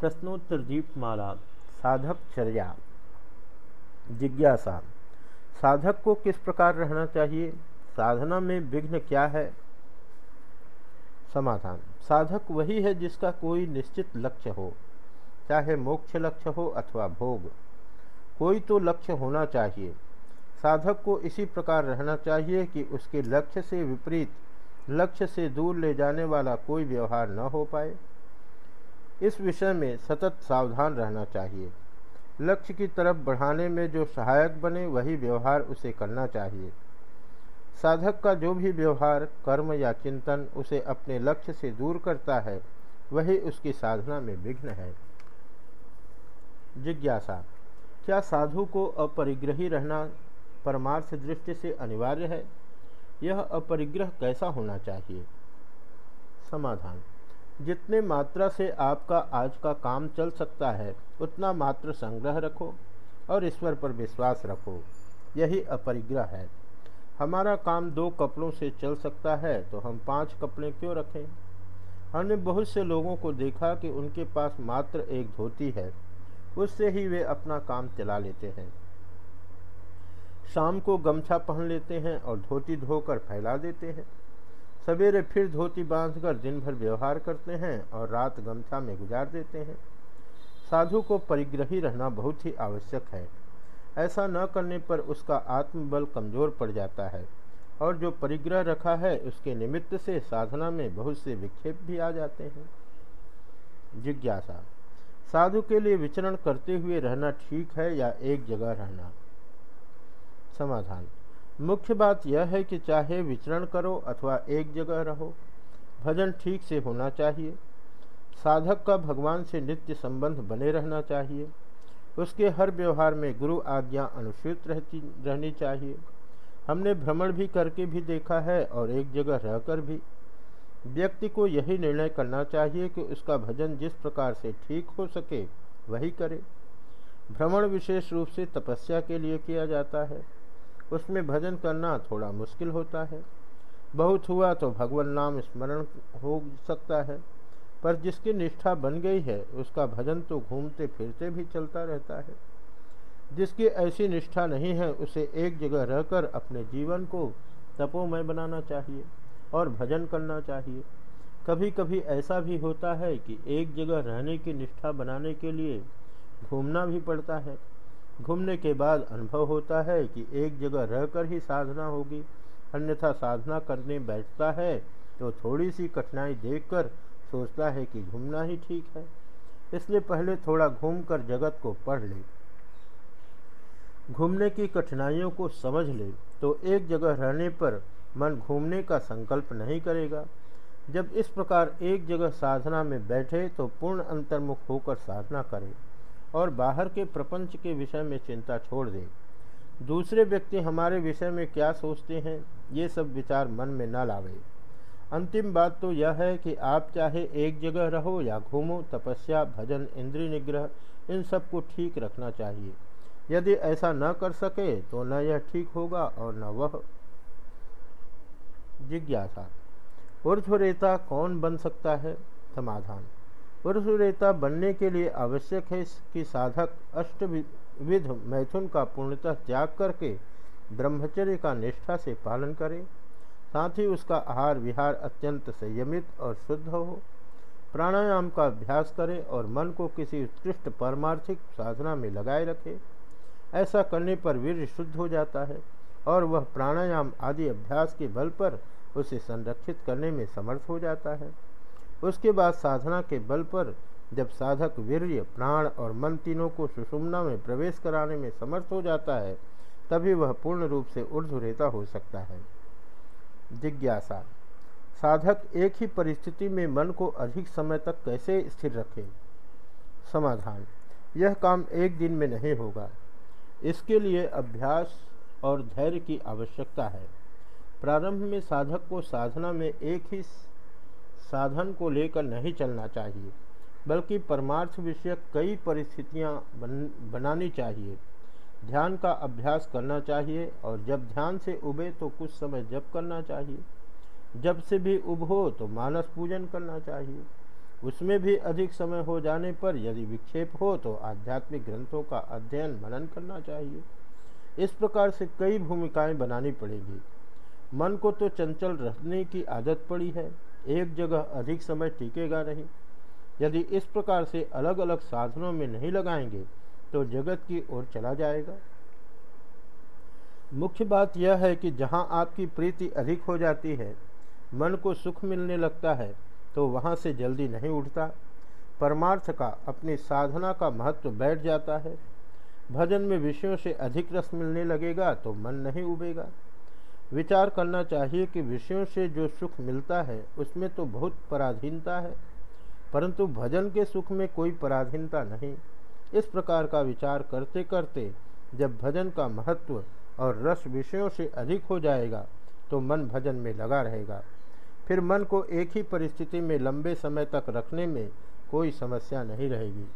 प्रश्नोत्तर दीपमाला साधक चर्या। जिज्ञासा, साधक को किस प्रकार रहना चाहिए? साधना में विघ्न क्या है? समाधान, साधक वही है जिसका कोई निश्चित लक्ष्य हो, चाहे मोक्ष लक्ष्य हो अथवा भोग। कोई तो लक्ष्य होना चाहिए। साधक को इसी प्रकार रहना चाहिए कि उसके लक्ष्य से विपरीत, लक्ष्य से दूर ले जाने वाला कोई व्यवहार न हो पाए। इस विषय में सतत सावधान रहना चाहिए। लक्ष्य की तरफ़ बढ़ाने में जो सहायक बने, वही व्यवहार उसे करना चाहिए। साधक का जो भी व्यवहार, कर्म या चिंतन उसे अपने लक्ष्य से दूर करता है, वही उसकी साधना में विघ्न है। जिज्ञासा। क्या साधु को अपरिग्रही रहना परमार्थ दृष्टि से अनिवार्य है? यह अपरिग्रह कैसा होना चाहिए? समाधान। जितने मात्रा से आपका आज का काम चल सकता है, उतना मात्र संग्रह रखो और ईश्वर पर विश्वास रखो। यही अपरिग्रह है। हमारा काम दो कपड़ों से चल सकता है तो हम पाँच कपड़े क्यों रखें? हमने बहुत से लोगों को देखा कि उनके पास मात्र एक धोती है, उससे ही वे अपना काम चला लेते हैं। शाम को गमछा पहन लेते हैं और धोती धोकर फैला देते हैं। सवेरे फिर धोती बांधकर दिन भर व्यवहार करते हैं और रात गमछा में गुजार देते हैं। साधु को परिग्रही रहना बहुत ही आवश्यक है। ऐसा न करने पर उसका आत्मबल कमज़ोर पड़ जाता है और जो परिग्रह रखा है, उसके निमित्त से साधना में बहुत से विक्षेप भी आ जाते हैं। जिज्ञासा, साधु के लिए विचरण करते हुए रहना ठीक है या एक जगह रहना? समाधान मुख्य बात यह है कि चाहे विचरण करो अथवा एक जगह रहो, भजन ठीक से होना चाहिए। साधक का भगवान से नित्य संबंध बने रहना चाहिए। उसके हर व्यवहार में गुरु आज्ञा अनुसूत रहती, रहनी चाहिए। हमने भ्रमण भी करके भी देखा है और एक जगह रहकर भी। व्यक्ति को यही निर्णय करना चाहिए कि उसका भजन जिस प्रकार से ठीक हो सके, वही करे। भ्रमण विशेष रूप से तपस्या के लिए किया जाता है। उसमें भजन करना थोड़ा मुश्किल होता है। बहुत हुआ तो भगवान नाम स्मरण हो सकता है, पर जिसकी निष्ठा बन गई है, उसका भजन तो घूमते फिरते भी चलता रहता है। जिसकी ऐसी निष्ठा नहीं है, उसे एक जगह रहकर अपने जीवन को तपोमय बनाना चाहिए और भजन करना चाहिए। कभी कभी ऐसा भी होता है कि एक जगह रहने की निष्ठा बनाने के लिए घूमना भी पड़ता है। घूमने के बाद अनुभव होता है कि एक जगह रहकर ही साधना होगी। अन्यथा साधना करने बैठता है तो थोड़ी सी कठिनाई देखकर सोचता है कि घूमना ही ठीक है। इसलिए पहले थोड़ा घूमकर जगत को पढ़ ले। घूमने की कठिनाइयों को समझ ले तो एक जगह रहने पर मन घूमने का संकल्प नहीं करेगा। जब इस प्रकार एक जगह साधना में बैठे तो पूर्ण अंतर्मुख होकर साधना करे। और बाहर के प्रपंच के विषय में चिंता छोड़ दे। दूसरे व्यक्ति हमारे विषय में क्या सोचते हैं, ये सब विचार मन में न लावे। अंतिम बात तो यह है कि आप चाहे एक जगह रहो या घूमो, तपस्या, भजन, इंद्रिय निग्रह, इन सबको ठीक रखना चाहिए। यदि ऐसा न कर सके तो न यह ठीक होगा और न वह। जिज्ञासा। ऊर्ध्वरेता कौन बन सकता है? समाधान। ऊर्ध्वरेता बनने के लिए आवश्यक है कि साधक अष्टविध मैथुन का पूर्णतः त्याग करके ब्रह्मचर्य का निष्ठा से पालन करे, साथ ही उसका आहार विहार अत्यंत संयमित और शुद्ध हो, प्राणायाम का अभ्यास करें और मन को किसी उत्कृष्ट परमार्थिक साधना में लगाए रखें। ऐसा करने पर वीर शुद्ध हो जाता है और वह प्राणायाम आदि अभ्यास के बल पर उसे संरक्षित करने में समर्थ हो जाता है। उसके बाद साधना के बल पर जब साधक वीर्य, प्राण और मन तीनों को सुषुम्ना में प्रवेश कराने में समर्थ हो जाता है, तभी वह पूर्ण रूप से ऊर्ध्वरेता हो सकता है। जिज्ञासा। साधक एक ही परिस्थिति में मन को अधिक समय तक कैसे स्थिर रखे? समाधान। यह काम एक दिन में नहीं होगा। इसके लिए अभ्यास और धैर्य की आवश्यकता है। प्रारंभ में साधक को साधना में एक ही साधन को लेकर नहीं चलना चाहिए बल्कि परमार्थ विषयक कई परिस्थितियाँ बन, बनानी चाहिए। ध्यान का अभ्यास करना चाहिए और जब ध्यान से उबे तो कुछ समय जप करना चाहिए। जब से भी उब हो तो मानस पूजन करना चाहिए। उसमें भी अधिक समय हो जाने पर यदि विक्षेप हो तो आध्यात्मिक ग्रंथों का अध्ययन मनन करना चाहिए। इस प्रकार से कई भूमिकाएँ बनानी पड़ेगी। मन को तो चंचल रहने की आदत पड़ी है। एक जगह अधिक समय टिकेगा नहीं। यदि इस प्रकार से अलग अलग साधनों में नहीं लगाएँगे तो जगत की ओर चला जाएगा। मुख्य बात यह है कि जहाँ आपकी प्रीति अधिक हो जाती है, मन को सुख मिलने लगता है तो वहाँ से जल्दी नहीं उठता। परमार्थ का, अपनी साधना का महत्व बैठ जाता है। भजन में विषयों से अधिक रस मिलने लगेगा तो मन नहीं उबेगा। विचार करना चाहिए कि विषयों से जो सुख मिलता है, उसमें तो बहुत पराधीनता है, परंतु भजन के सुख में कोई पराधीनता नहीं। इस प्रकार का विचार करते करते जब भजन का महत्व और रस विषयों से अधिक हो जाएगा तो मन भजन में लगा रहेगा। फिर मन को एक ही परिस्थिति में लंबे समय तक रखने में कोई समस्या नहीं रहेगी।